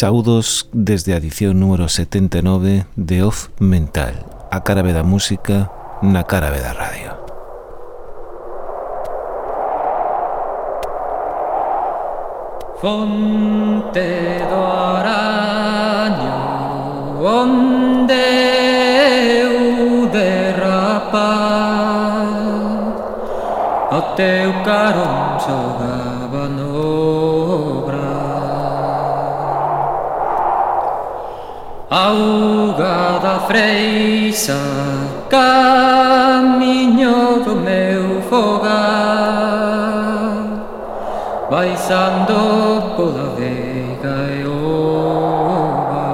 Saudos desde a edición número 79 de Off Mental, a cara da música na cara da radio. Fonte do araño onde eu derrapar o teu carón xogaba auga da freisa Camiño do meu fogar. Baixando pola vega e ova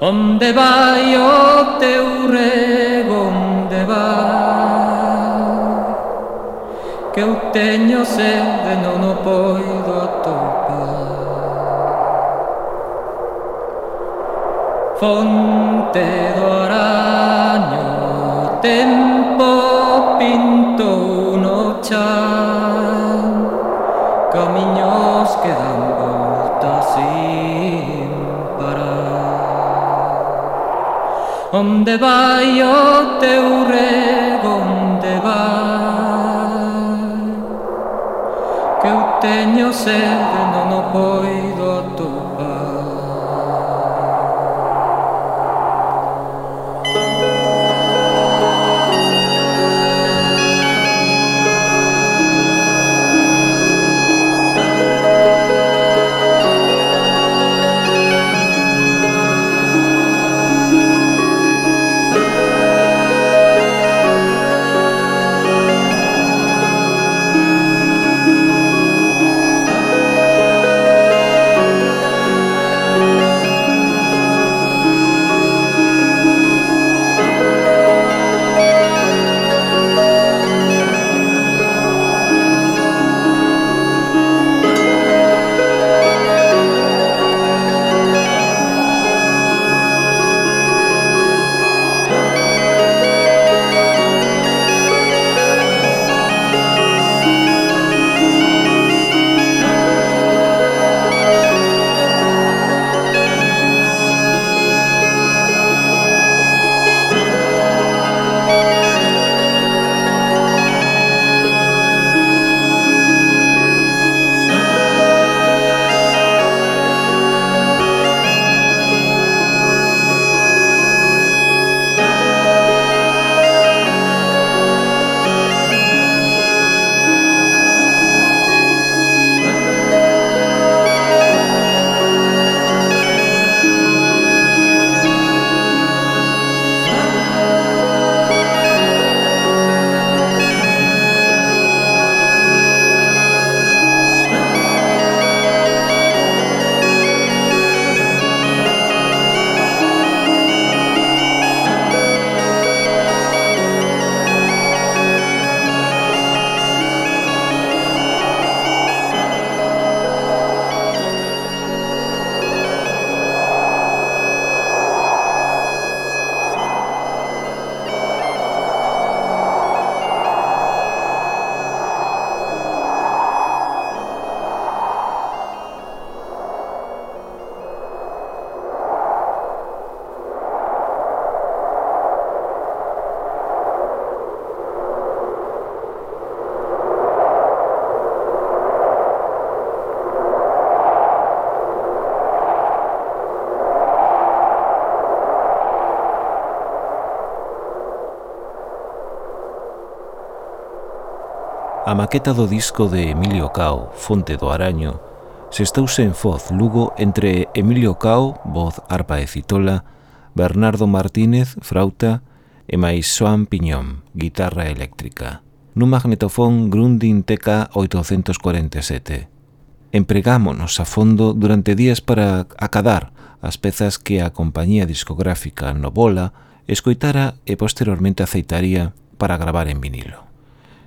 Onde vai o teu rego, onde vai? Que eu teño sede, non o poido atorar Fonte do araño Tempo pintou no chan Camiños que dan voltas sin parar. Onde vai o teu rego, onde vai Que eu teño sede, non o poido maqueta do disco de Emilio Cao, Fonte do Araño, sextouse en Foz, Lugo, entre Emilio Cao, voz arpa e citola, Bernardo Martínez, frauta, e máis Joan Piñón, guitarra eléctrica. Nun magnetofón Grundin TK 847. Empregámonos a fondo durante días para acadar as pezas que a compañía discográfica Novola escoitara e posteriormente aceitaría para gravar en vinilo.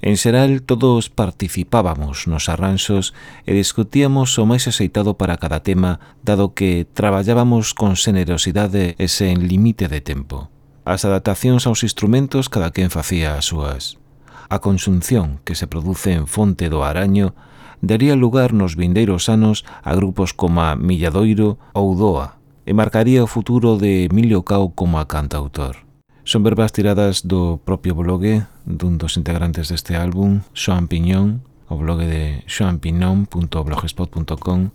En xeral, todos participábamos nos arranxos e discutíamos o máis aceitado para cada tema, dado que traballábamos con xenerosidade e sen limite de tempo. As adaptacións aos instrumentos cada quen facía as súas. A consunción que se produce en Fonte do Araño daría lugar nos vindeiros anos a grupos como a Milladoiro ou Doa e marcaría o futuro de Emilio Cao como a cantautor. Son verbas tiradas do propio blogue dun dos integrantes deste álbum, Xoan Piñón, o blogue de xoanpiñón.blogspot.com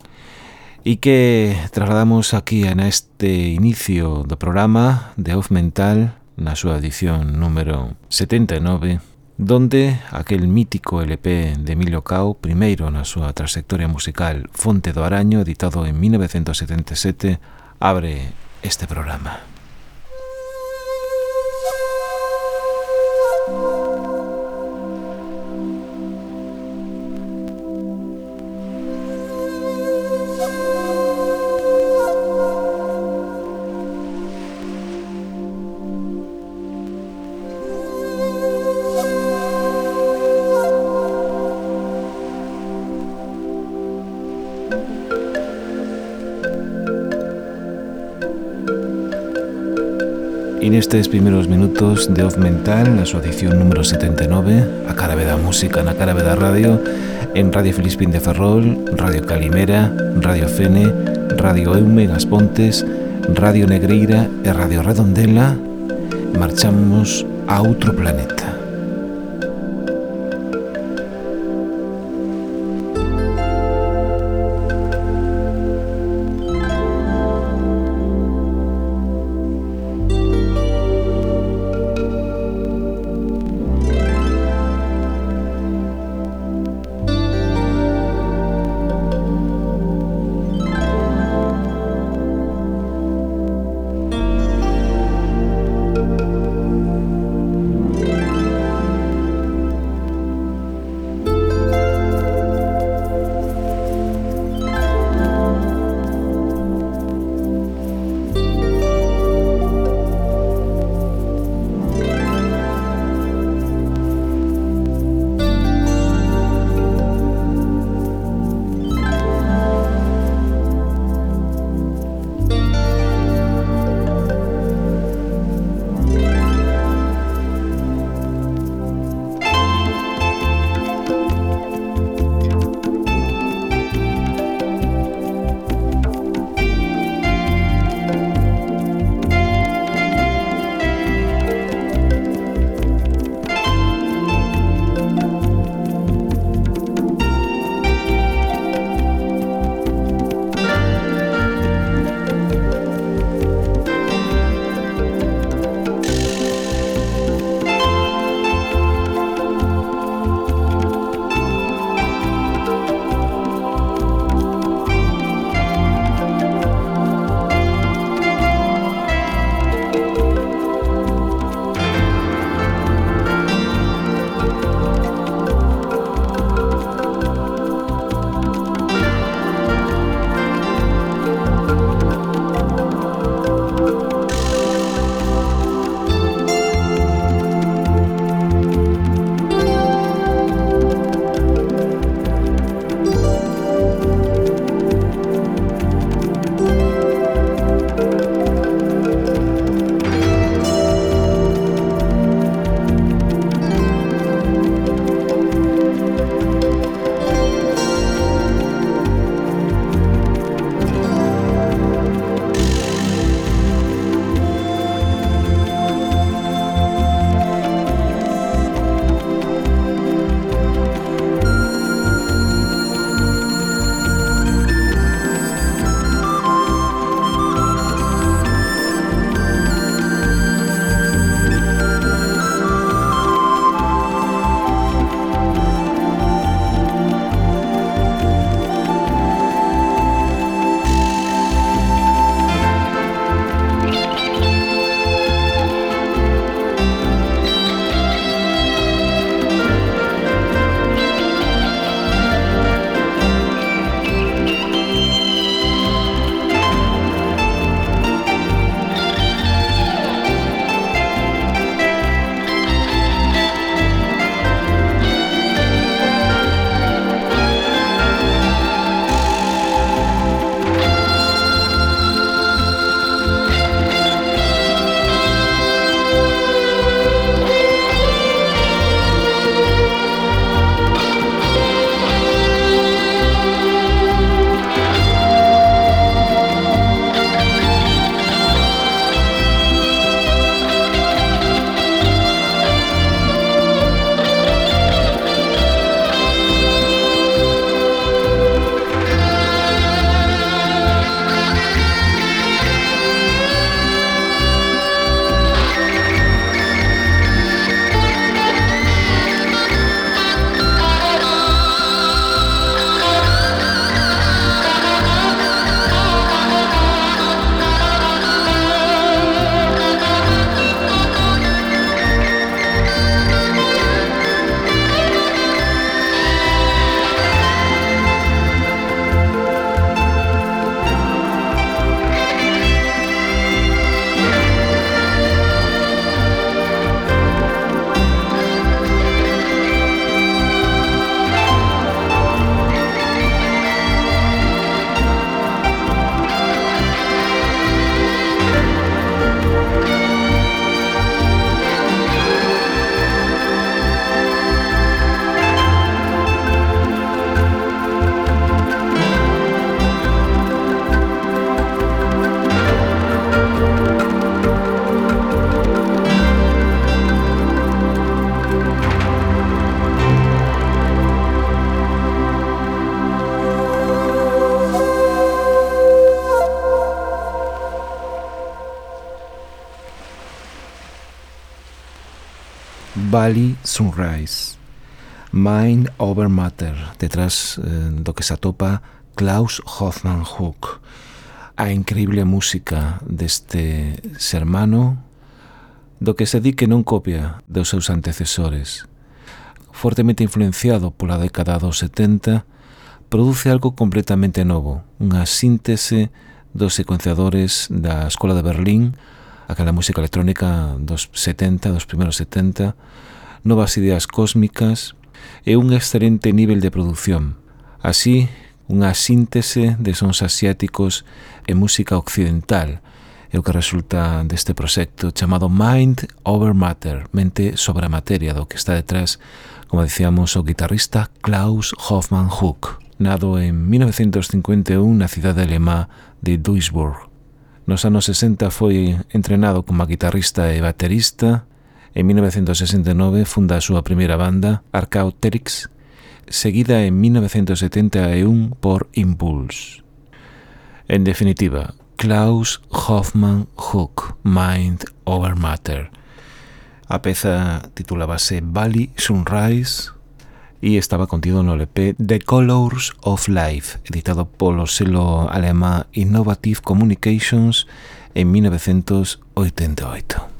e que trasladamos aquí en este inicio do programa de Off Mental na súa edición número 79 donde aquel mítico LP de Emilio Cao, primeiro na súa trayectoria musical Fonte do Araño, editado en 1977, abre este programa. nestes primeiros minutos de Off Mental na súa edición número 79 a cara da música na cara da radio en Radio Filispín de Ferrol Radio Calimera, Radio Fene Radio Eume Gaspontes Radio Negreira e Radio Redondela marchamos a outro planeta. Valley Sunrise. Mind Over Matter, detrás eh, do que se atopa Klaus Hoffman Hook. A increíble música deste sermano do que se di que non copia dos seus antecesores. Fortemente influenciado pola década dos 70, produce algo completamente novo, unha síntese dos secuenciadores da Escola de Berlín, aquela música electrónica dos 70, dos primeros 70, novas ideas cósmicas e un excelente nivel de produción. Así, unha síntese de sons asiáticos e música occidental, é o que resulta deste proxecto chamado Mind Over Matter, mente sobre a materia do que está detrás, como dicíamos, o guitarrista Klaus Hoffmann Hook, nado en 1951 na cidade alemá de Duisburg. Nos anos 60 foi entrenado como guitarrista e baterista En 1969 funda a súa primeira banda, Archaeopteryx, seguida en 1971 por Impulse. En definitiva, Klaus Hoffmann Hook, Mind Over Matter. A peza titulábase Valley Sunrise e estaba contido no LP The Colors of Life, editado polo selo alemá Innovative Communications en 1988.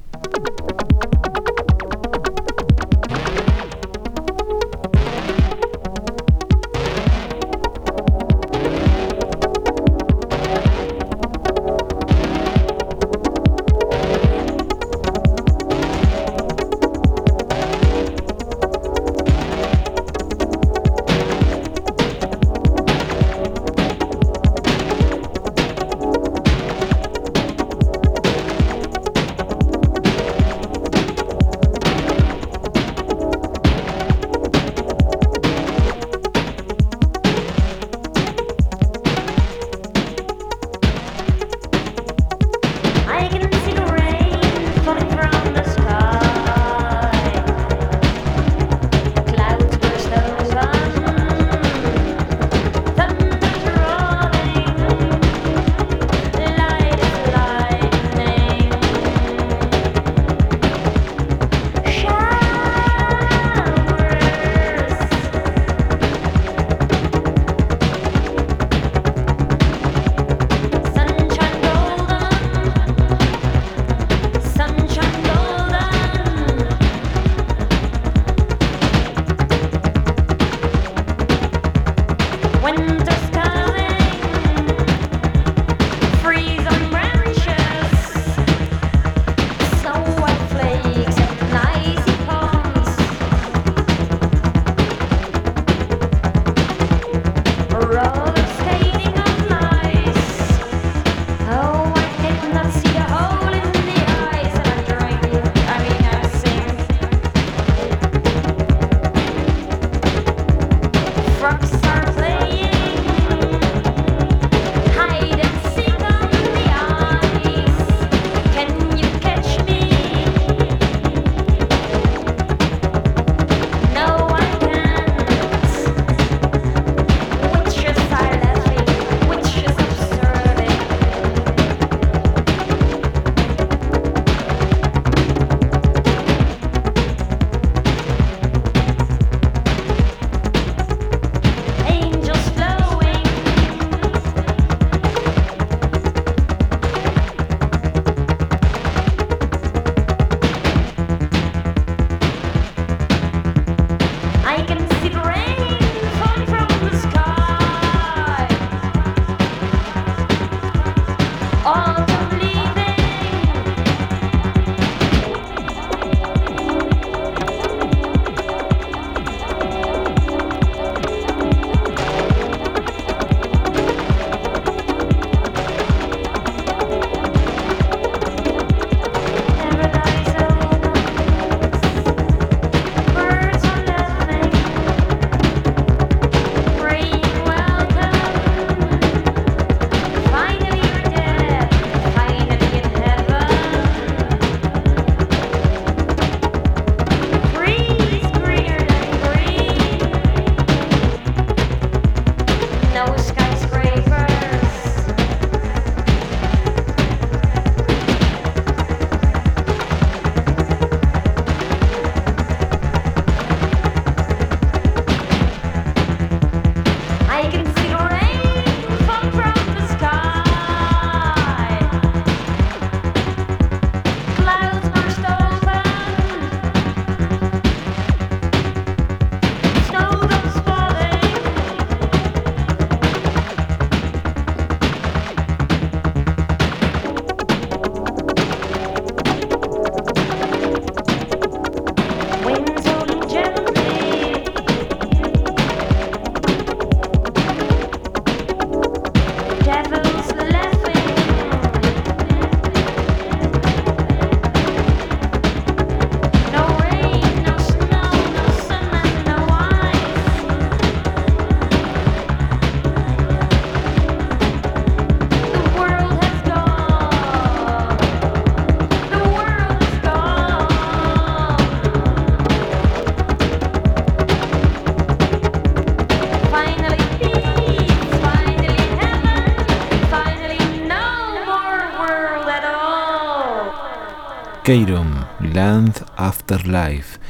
bro. Keiron, Land Afterlife,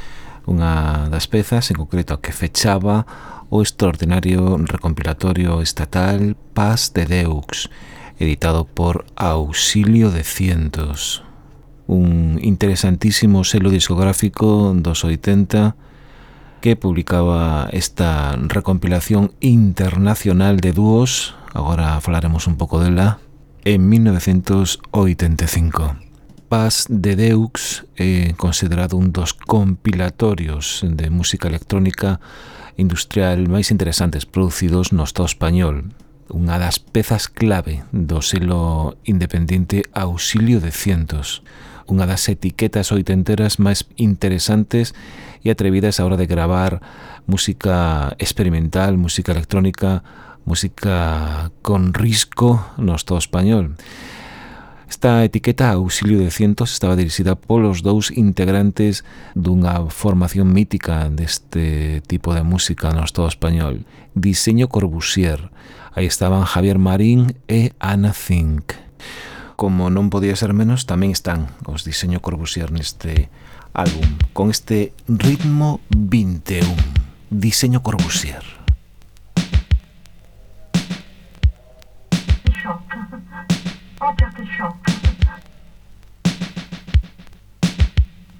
unha das pezas en concreto que fechaba o extraordinario recompilatorio estatal Paz de Deux, editado por Auxilio de Cientos. Un interesantísimo selo discográfico dos 80 que publicaba esta recompilación internacional de dúos, agora falaremos un pouco dela, en 1985. Paz de Deux, eh, considerado un dos compilatorios de música electrónica industrial máis interesantes producidos no Estado español. Unha das pezas clave do selo independente Auxilio de Cientos unha das etiquetas oitenteras máis interesantes e atrevidas a hora de gravar música experimental, música electrónica, música con risco no Estado español. Esta etiqueta Auxilio de Cientos estaba dirixida polos dous integrantes dunha formación mítica deste tipo de música no Estado español, Diseño Corbusier. Aí estaban Javier Marín e Ana Zink. Como non podía ser menos, tamén están os Diseño Corbusier neste álbum, con este ritmo 21, Diseño Corbusier. Object shock.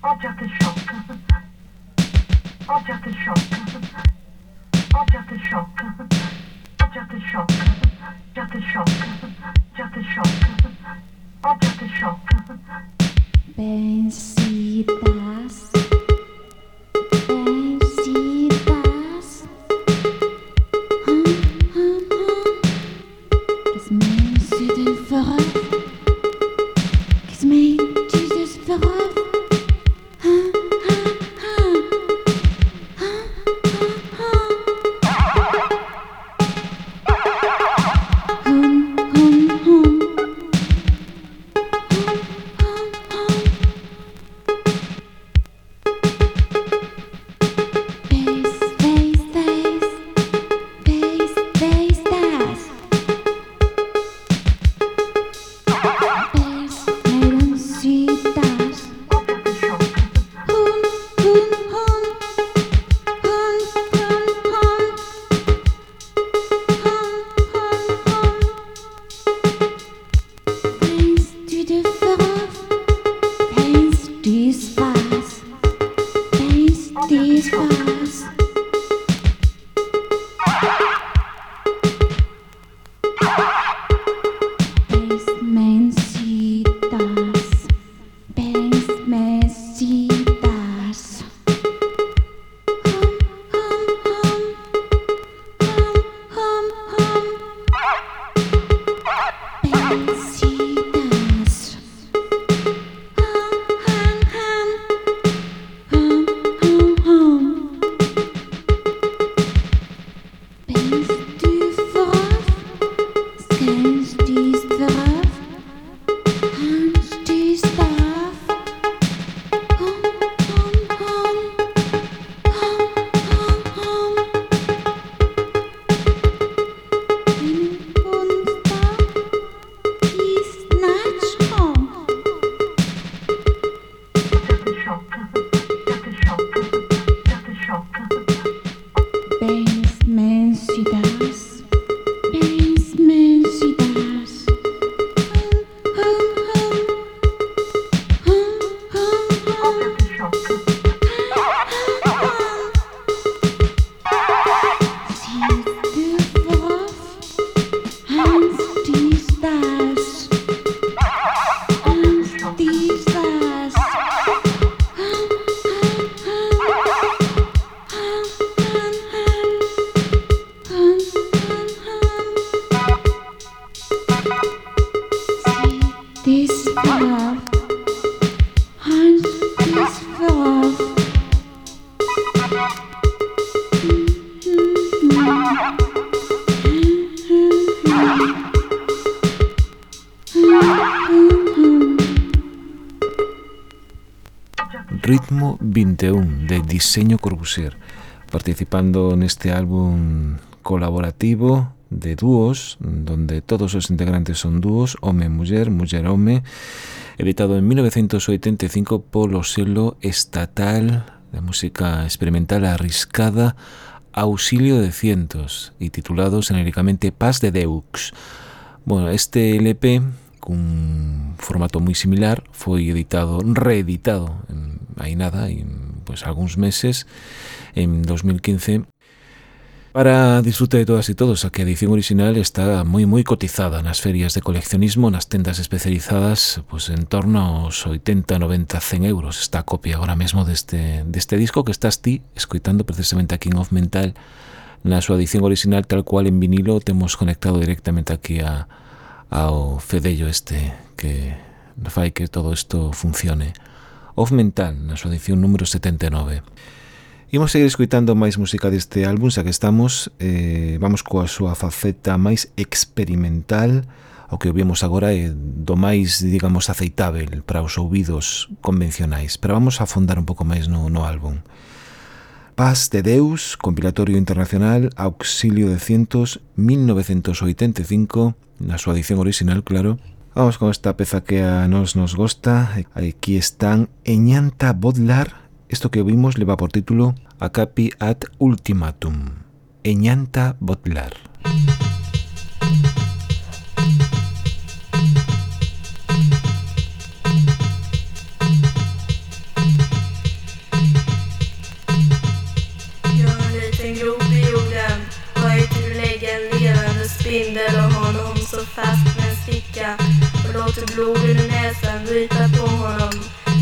Object shock. Object shock. Object shock. Object shock. Object shock. Object shock. Object shock. Vencidas. Diseño Corbusier, participando neste álbum colaborativo de dúos, donde todos os integrantes son dúos, home-muller, muller-home, editado en 1985 polo selo estatal de música experimental arriscada Auxilio de Cientos e titulado genéricamente Paz de Deux. Bueno, este LP cun formato moi similar foi editado, reeditado en, aí nada, aí, pues, pois, algúns meses, en 2015, Para disfrute de todas e todos, a que a edición original está moi moi cotizada nas ferias de coleccionismo, nas tendas especializadas, pues, en torno aos 80, 90, 100 euros está a copia agora mesmo deste, deste disco que estás ti escoitando precisamente aquí en Off Mental na súa edición original tal cual en vinilo temos conectado directamente aquí a, ao fedello este que fai que todo isto funcione. Of Mental, na súa edición número 79. Imos seguir escuitando máis música deste álbum, xa que estamos, eh, vamos coa súa faceta máis experimental, o que vimos agora é do máis, digamos, aceitável para os ouvidos convencionais, pero vamos a afondar un pouco máis no, no álbum. Paz de Deus, compilatorio internacional, Auxilio de Cientos, 1985, na súa edición original, claro, Vamos con esta peza que a nos nos gusta. Aquí están Eñanta Bodlar. Esto que vimos le va por título Acapi ad Ultimatum. Eñanta Bodlar. Slog ur näsan ryta på honom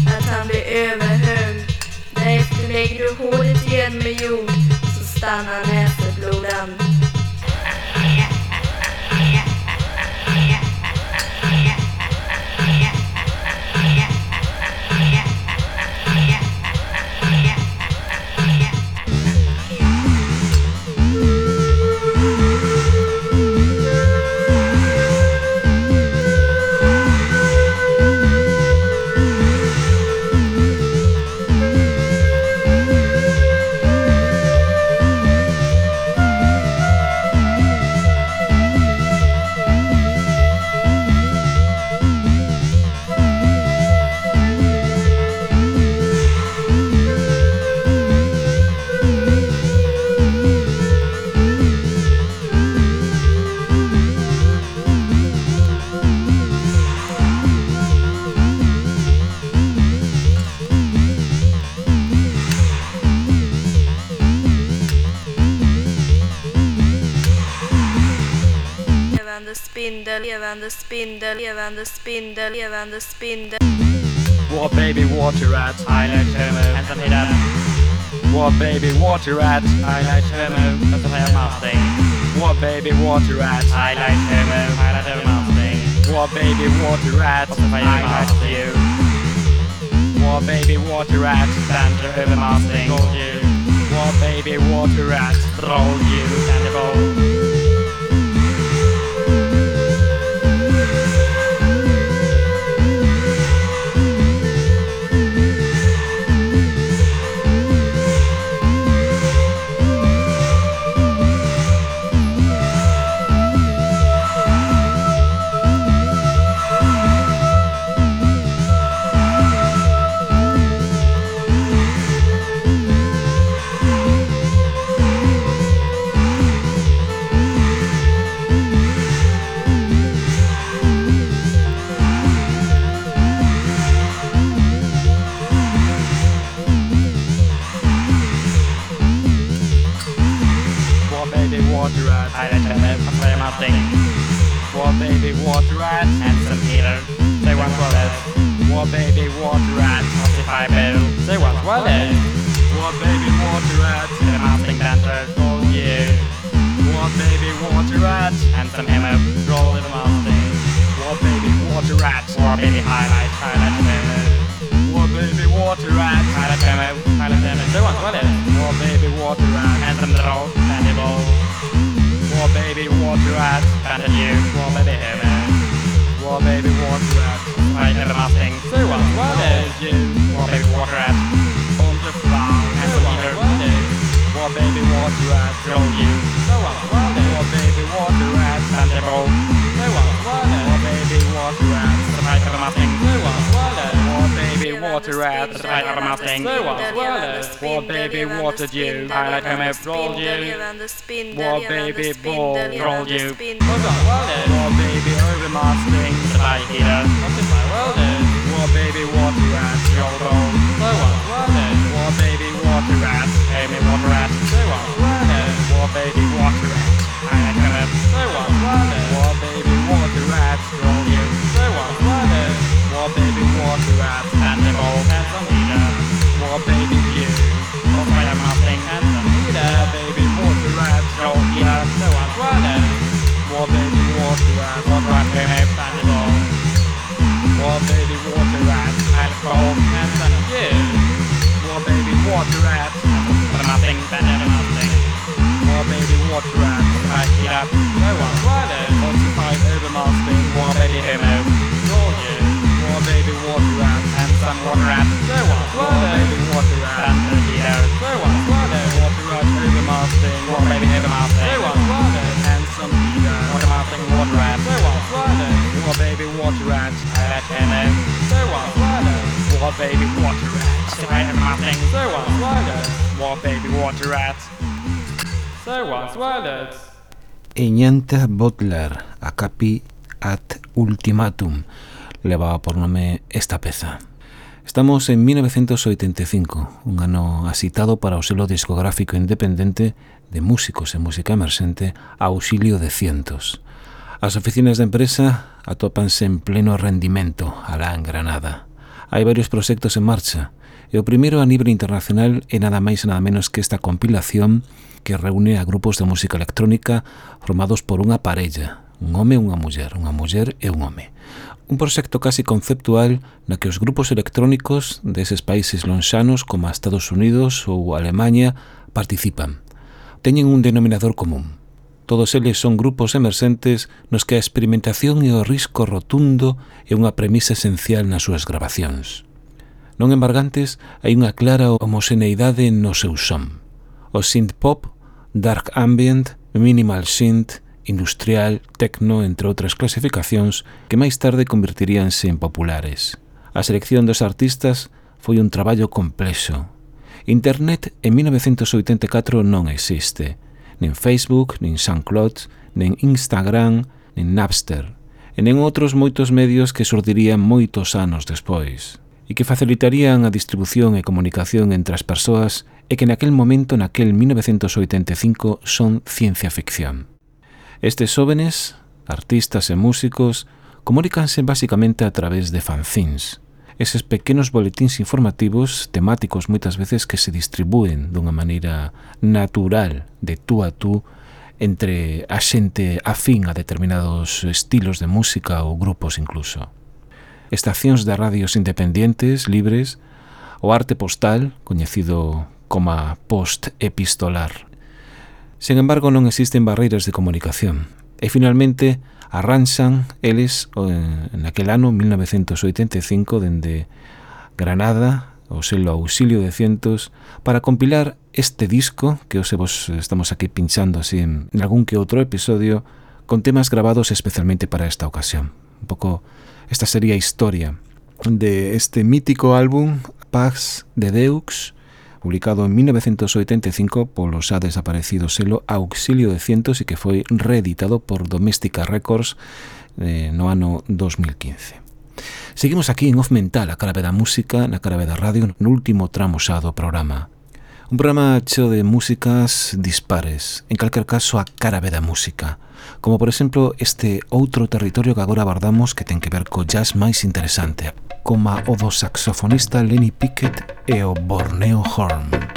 att han blev överhög. Därefter lägger du hålet igen med jord så stannar näsan spindel, levande spindel, levande spindel. War baby water rat, I like homo, and some hit up. War baby water rat, I like homo, and some hit masting. War baby water rat, I like homo, I like homo masting. War baby water rat, I like you. War baby water rat, over masting, roll you. War baby water rat, roll you, and what rap? What am but nothing. Bad at my. Or maybe what rap? I get up. No one. Why no? Multiplied over or maybe baby homo. Nor you. War baby water rap. And some water rat. No one. Why no? baby water rap. And the hero. No one. Why no? Water rap over mastering. War baby over mastering. No one. Why no? And some hero. Water mastering water rap. No one. Why no? War baby water rap. I let him in. No one. Why no? War baby water rat. Slide in my thing. There. War baby water rat. So one swallowed. Eñanta Butler, a capi at ultimatum, levaba por nome esta peza. Estamos en 1985, un ano asitado para o selo discográfico independente de músicos e música emerxente a auxilio de cientos. As oficinas de empresa atópanse en pleno rendimento alá en Granada. Hai varios proxectos en marcha, e o primeiro a nivel internacional é nada máis e nada menos que esta compilación que reúne a grupos de música electrónica formados por unha parella, un home e unha muller, unha muller e un home. Un proxecto casi conceptual na que os grupos electrónicos deses países lonxanos como Estados Unidos ou Alemanha participan. Teñen un denominador común, Todos eles son grupos emerxentes nos que a experimentación e o risco rotundo é unha premisa esencial nas súas grabacións. Non embargantes, hai unha clara homoxeneidade no seu son. O synth pop, dark ambient, minimal synth, industrial, techno, entre outras clasificacións que máis tarde convertiríanse en populares. A selección dos artistas foi un traballo complexo. Internet en 1984 non existe, nin Facebook, nin SoundCloud, nin Instagram, nin Napster, e nen outros moitos medios que surdirían moitos anos despois e que facilitarían a distribución e comunicación entre as persoas e que naquel momento, naquel 1985, son ciencia ficción. Estes xóvenes, artistas e músicos, comunícanse basicamente a través de fanzines, eses pequenos boletíns informativos temáticos moitas veces que se distribúen dunha maneira natural de tú a tú entre a xente afín a determinados estilos de música ou grupos incluso. Estacións de radios independientes, libres, o arte postal, coñecido como post epistolar. Sen embargo, non existen barreiras de comunicación. E finalmente, arranxan eles en eh, aquel ano 1985 dende Granada o selo Auxilio de Cientos para compilar este disco que os vos estamos aquí pinchando así en algún que outro episodio con temas grabados especialmente para esta ocasión. Un pouco esta sería a historia de este mítico álbum Pax de Deux publicado en 1985 polo xa desaparecido selo Auxilio de Cientos e que foi reeditado por Doméstica Records eh, no ano 2015. Seguimos aquí en Off Mental, a cara da música, na cara da radio, no último tramo xa do programa. Un programa cheo de músicas dispares, en calquer caso a cara da música, como por exemplo este outro territorio que agora abordamos que ten que ver co jazz máis interesante, como o do saxofonista Lenny Pickett e o Borneo Horn.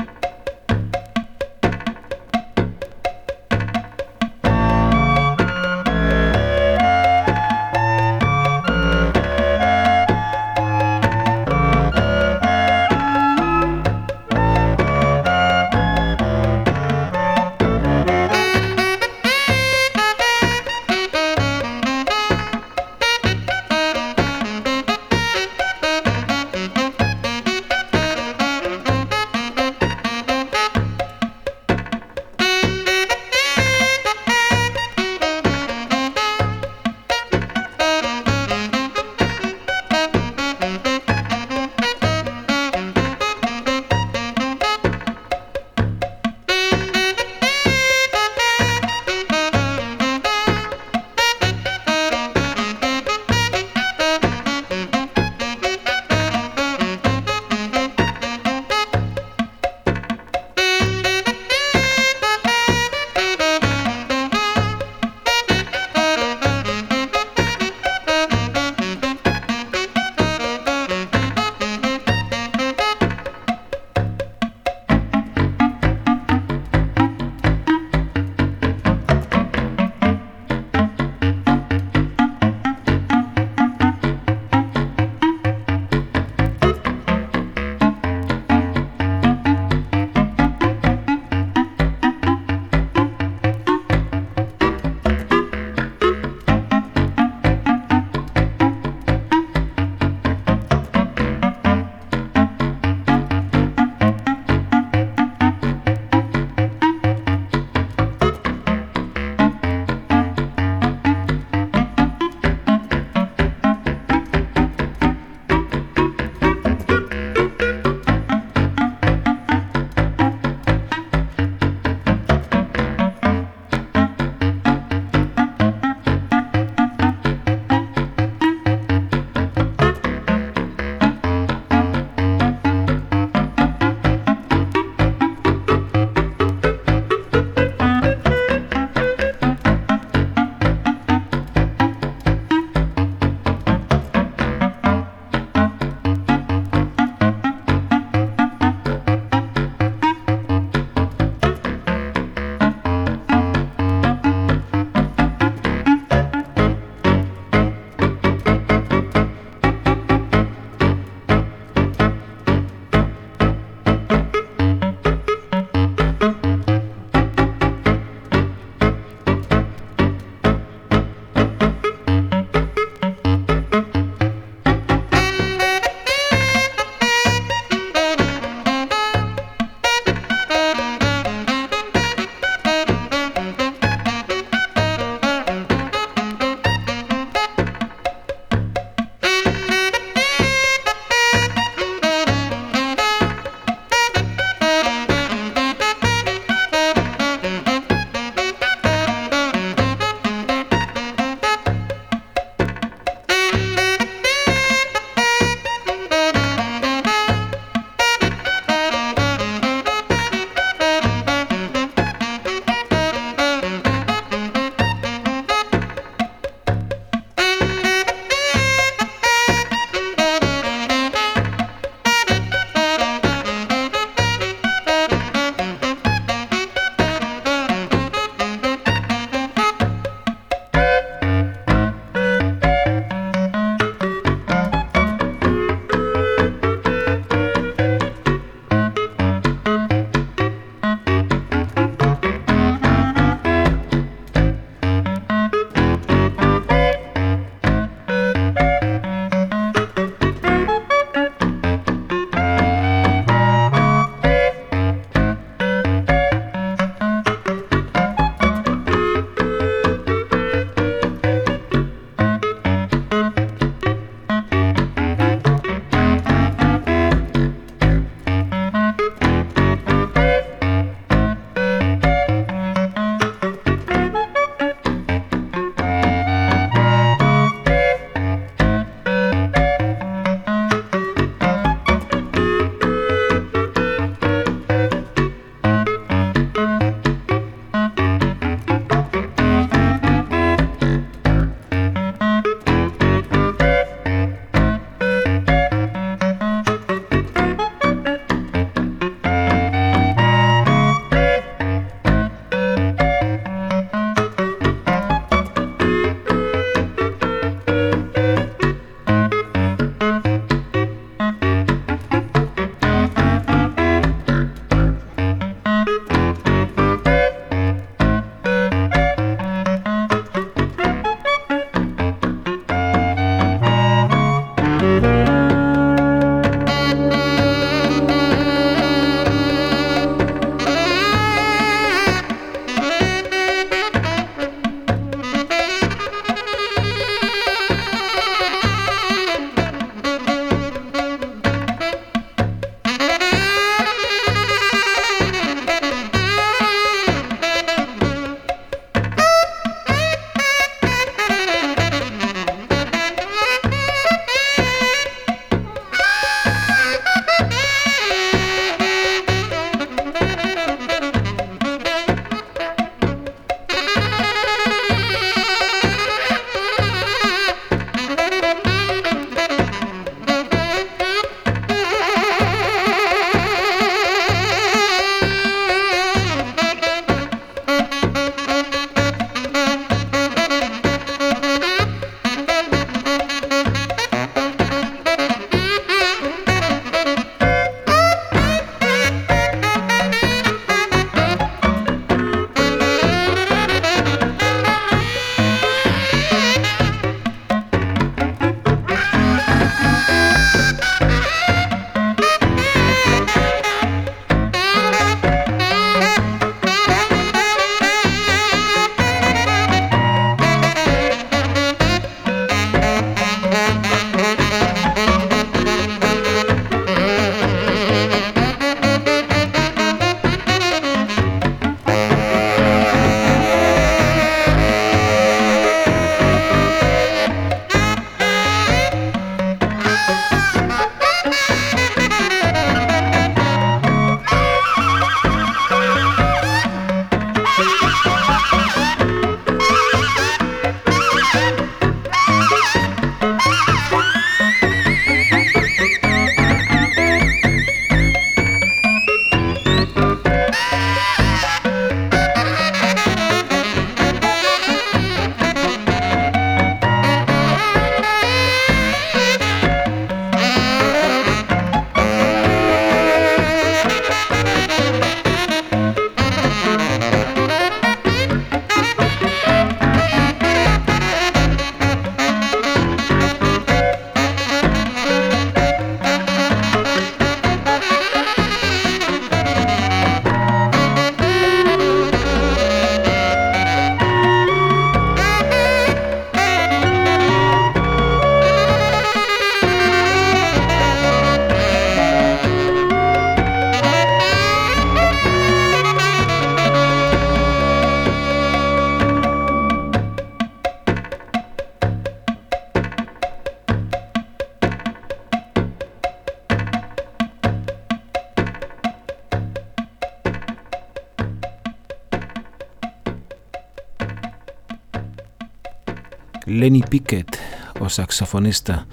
Lenny Pickett, o saxofonista,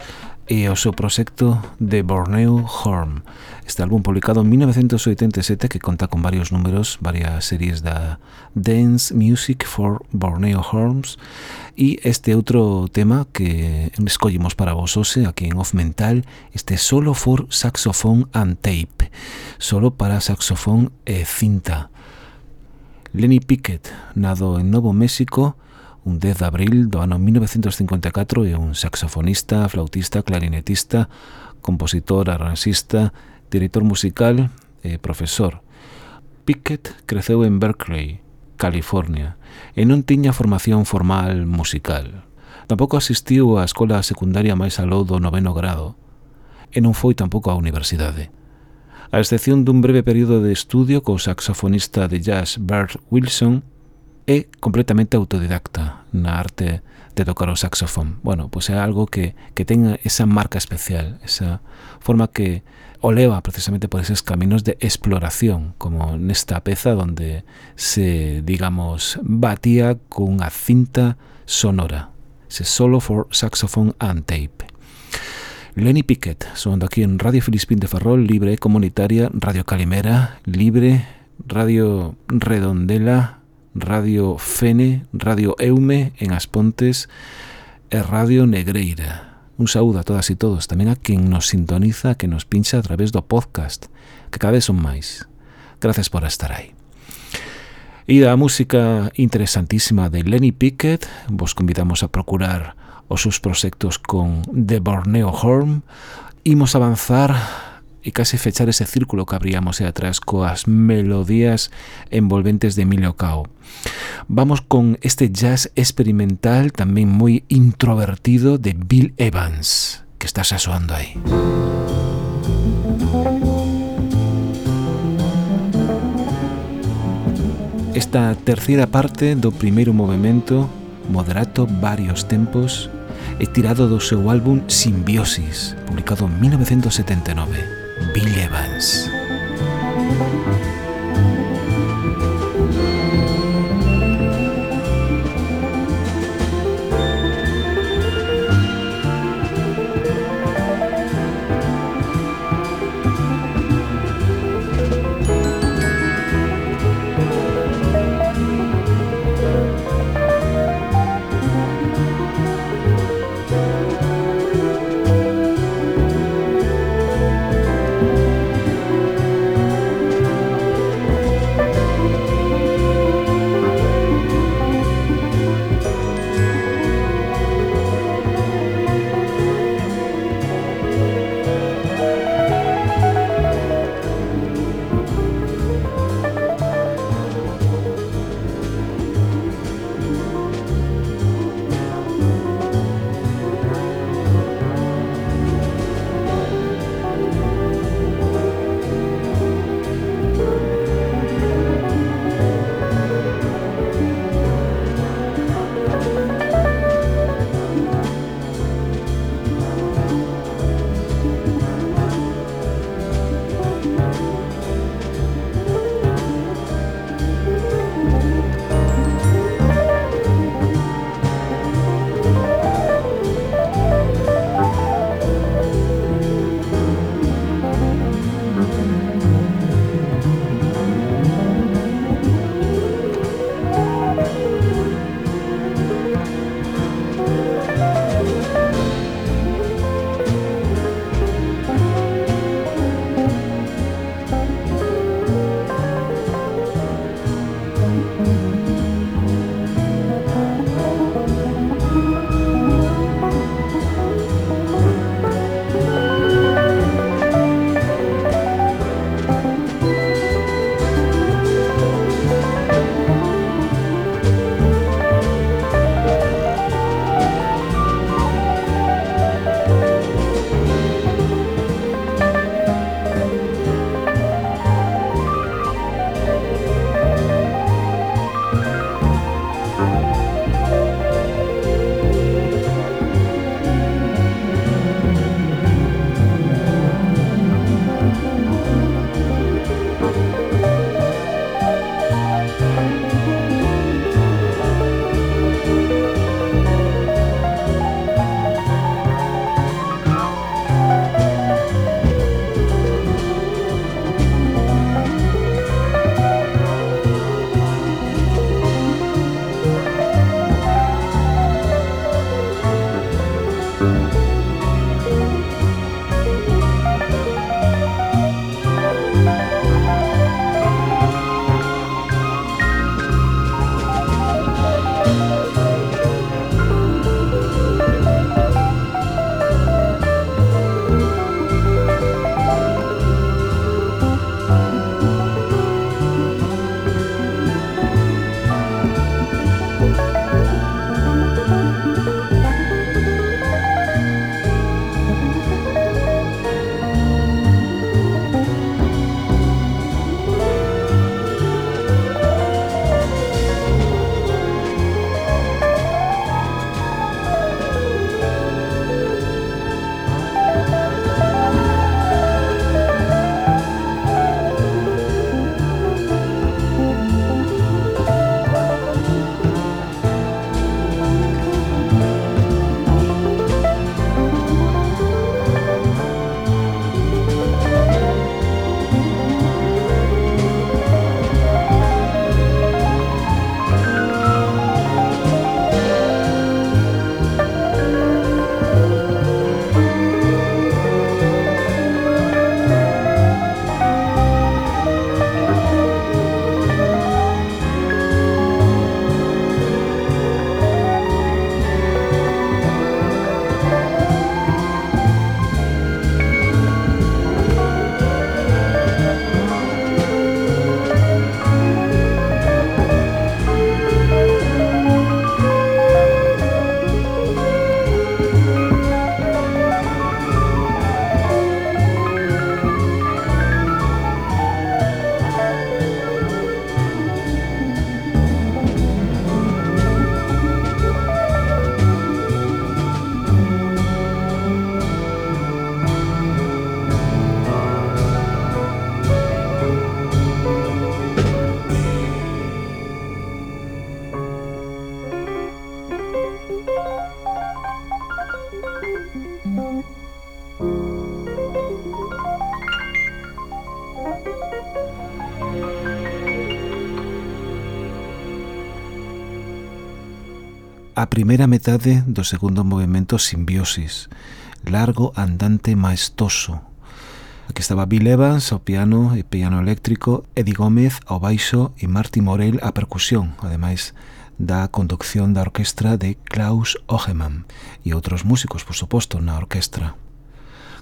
e o seu proxecto de Borneo Horn. Este álbum publicado en 1987 que conta con varios números, varias series da Dance Music for Borneo Horns e este outro tema que escollimos para vos hoxe aquí en Off Mental, este solo for saxofón and tape, solo para saxofón e cinta. Lenny Pickett, nado en Novo México, un 10 de abril do ano 1954 é un saxofonista, flautista, clarinetista, compositor, arranxista, director musical e profesor. Pickett creceu en Berkeley, California, e non tiña formación formal musical. Tampouco asistiu á escola secundaria máis aló do noveno grado, e non foi tampouco á universidade. A excepción dun breve período de estudio co saxofonista de jazz Bert Wilson, é completamente autodidacta na arte de tocar o saxofón. Bueno, pois é algo que, que ten esa marca especial, esa forma que o leva precisamente por eses caminos de exploración, como nesta peza donde se, digamos, batía cunha cinta sonora, ese solo for saxophone and tape. Lenny Pickett, sonando aquí en Radio Filispín de Ferrol, libre, comunitaria, Radio Calimera, libre, Radio Redondela, Radio Fene, Radio Eume en As Pontes e Radio Negreira. Un saúdo a todas e todos, tamén a quen nos sintoniza, que nos pincha a través do podcast, que cada vez son máis. Gracias por estar aí. E da música interesantísima de Lenny Pickett, vos convidamos a procurar os seus proxectos con The Borneo Horn. Imos avanzar e case fechar ese círculo que abríamos e atrás coas melodías envolventes de Emilio Cao. Vamos con este jazz experimental tamén moi introvertido de Bill Evans, que está xa aí. Esta terceira parte do primeiro movimento, moderato varios tempos, é tirado do seu álbum Simbiosis, publicado en 1979. Bill Evans. primeira metade do segundo movimento Simbiosis, largo, andante, maestoso. Aquí estaba Bill Evans ao piano e piano eléctrico, Eddie Gómez ao baixo e Marty Morel á percusión, ademais da conducción da orquestra de Klaus Ogemann e outros músicos, por suposto, na orquestra.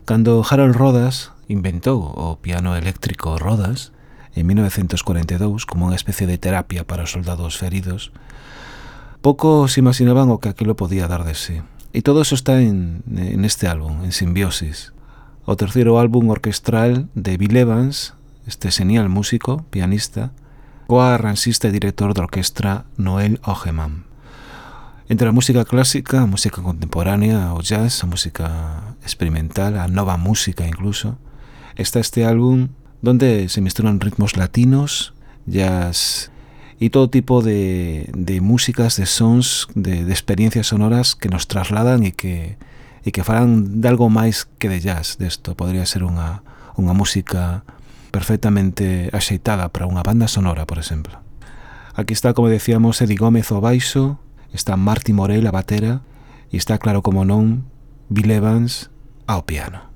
Cando Harold Rodas inventou o piano eléctrico Rodas, en 1942, como unha especie de terapia para os soldados feridos, pouco se imaginaban o que aquilo podía dar de sí. E todo eso está en, este álbum, en Simbiosis. O terceiro álbum orquestral de Bill Evans, este genial músico, pianista, coa arranxista e director da orquestra Noel Ogeman. Entre a música clásica, música contemporánea, o jazz, música experimental, a nova música incluso, está este álbum donde se mezclan ritmos latinos, jazz y todo tipo de, de músicas, de sons, de, de, experiencias sonoras que nos trasladan y que, e que farán de algo máis que de jazz desto. Podría ser unha, unha música perfectamente axeitada para unha banda sonora, por exemplo. Aquí está, como decíamos, Eddie Gómez o baixo, está Marty Morel a batera e está, claro como non, Bill Evans ao piano.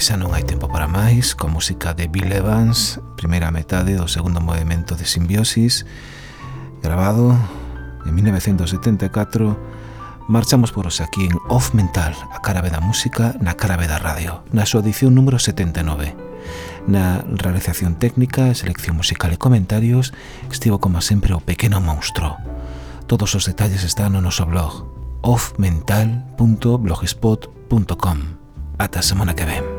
Esa non hai tempo para máis, con música de Bill Evans, primeira metade do segundo movimento de Simbiosis, grabado en 1974, marchamos por os aquí en Off Mental, a cara da música na cara da radio, na súa edición número 79. Na realización técnica, selección musical e comentarios estivo como sempre o pequeno monstro. Todos os detalles están no noso blog offmental.blogspot.com Ata semana que ven.